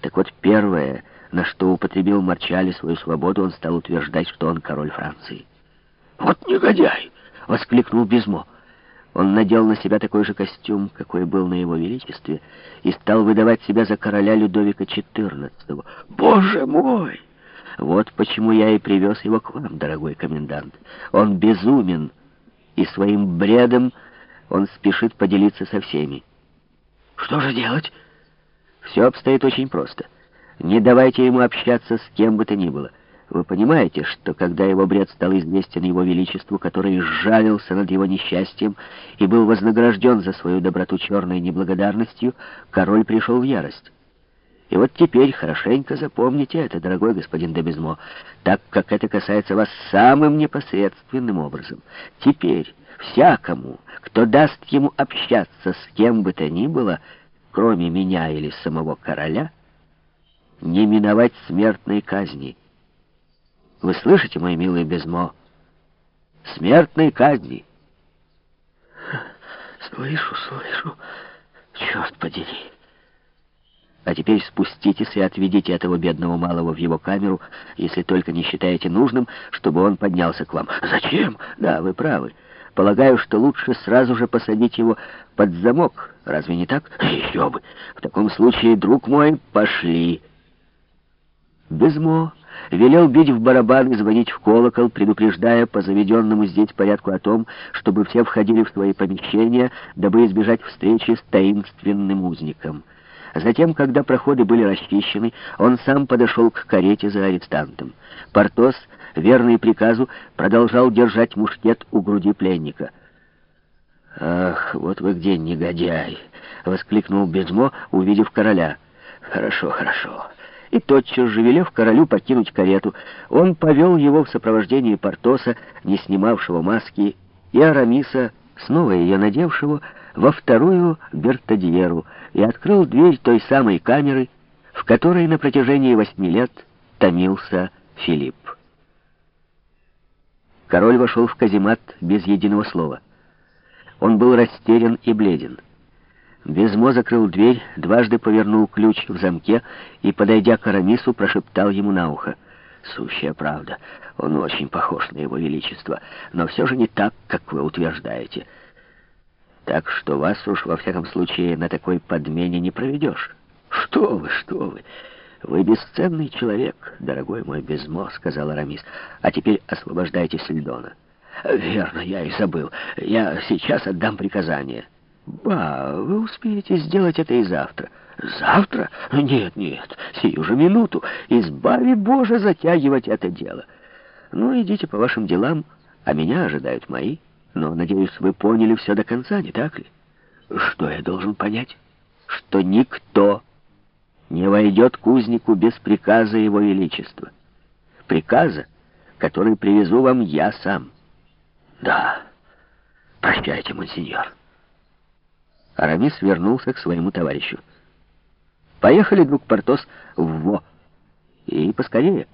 Так вот, первое, на что употребил Марчали свою свободу, он стал утверждать, что он король Франции. «Вот негодяй!» — воскликнул Безмо. Он надел на себя такой же костюм, какой был на его величестве, и стал выдавать себя за короля Людовика XIV. «Боже мой!» Вот почему я и привез его к вам, дорогой комендант. Он безумен, и своим бредом он спешит поделиться со всеми. Что же делать? Все обстоит очень просто. Не давайте ему общаться с кем бы то ни было. Вы понимаете, что когда его бред стал известен его величеству, который сжалился над его несчастьем и был вознагражден за свою доброту черной неблагодарностью, король пришел в ярость. И вот теперь хорошенько запомните это, дорогой господин Дебезмо, так как это касается вас самым непосредственным образом. Теперь всякому, кто даст ему общаться с кем бы то ни было, кроме меня или самого короля, не миновать смертной казни. Вы слышите, мой милый Безмо? Смертной казни. Слышу, слышу. Черт подери. А теперь спуститесь и отведите этого бедного малого в его камеру, если только не считаете нужным, чтобы он поднялся к вам. Зачем? Да, вы правы. Полагаю, что лучше сразу же посадить его под замок. Разве не так? Еще бы. В таком случае, друг мой, пошли. Безмо велел бить в барабан и звонить в колокол, предупреждая по заведенному здесь порядку о том, чтобы все входили в свои помещения, дабы избежать встречи с таинственным узником. Затем, когда проходы были расчищены, он сам подошел к карете за арестантом. Портос, верный приказу, продолжал держать мушкет у груди пленника. «Ах, вот вы где, негодяй!» — воскликнул Безмо, увидев короля. «Хорошо, хорошо». И тотчас же, велев королю покинуть карету, он повел его в сопровождении Портоса, не снимавшего маски, и Арамиса, снова ее надевшего, во вторую Бертадьеру и открыл дверь той самой камеры, в которой на протяжении восьми лет томился Филипп. Король вошел в каземат без единого слова. Он был растерян и бледен. Безмо закрыл дверь, дважды повернул ключ в замке и, подойдя к Арамису, прошептал ему на ухо. «Сущая правда, он очень похож на его величество, но все же не так, как вы утверждаете. Так что вас уж во всяком случае на такой подмене не проведешь». «Что вы, что вы! Вы бесценный человек, дорогой мой Безмо», — сказал Арамис. «А теперь освобождайте Сельдона». «Верно, я и забыл. Я сейчас отдам приказание». «Ба, вы успеете сделать это и завтра». «Завтра? Нет, нет, сию же минуту. Избави, Боже, затягивать это дело. Ну, идите по вашим делам, а меня ожидают мои. Но, надеюсь, вы поняли все до конца, не так ли? Что я должен понять? Что никто не войдет к узнику без приказа его величества. Приказа, который привезу вам я сам. Да, прощайте, монсеньор». Арамис вернулся к своему товарищу. «Поехали, друг Портос, в Во. И поскорее».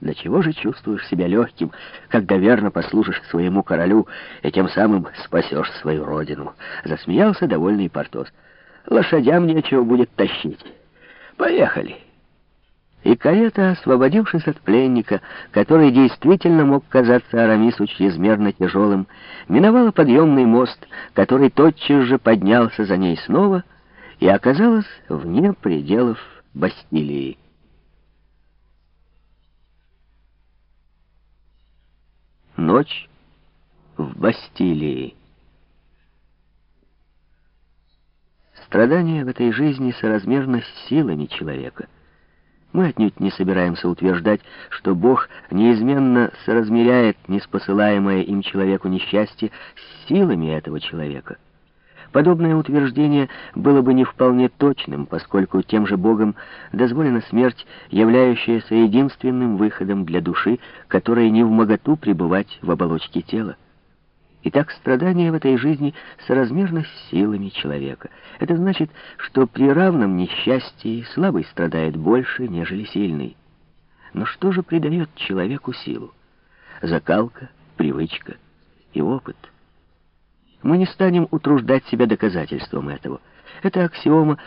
До чего же чувствуешь себя легким, когда верно послужишь своему королю и тем самым спасешь свою родину?» Засмеялся довольный Портос. «Лошадям нечего будет тащить. Поехали!» И карета, освободившись от пленника, который действительно мог казаться Арамису чрезмерно тяжелым, миновала подъемный мост, который тотчас же поднялся за ней снова и оказалась вне пределов Бастилии. Ночь в Бастилии. Страдания в этой жизни соразмерно с силами человека — мы отнюдь не собираемся утверждать, что Бог неизменно соразмеряет неспосылаемое им человеку несчастье с силами этого человека. Подобное утверждение было бы не вполне точным, поскольку тем же Богом дозволена смерть, являющаяся единственным выходом для души, которая не в моготу пребывать в оболочке тела. Итак, страдания в этой жизни соразмерно с силами человека. Это значит, что при равном несчастье слабый страдает больше, нежели сильный. Но что же придает человеку силу? Закалка, привычка и опыт. Мы не станем утруждать себя доказательством этого. Это аксиома,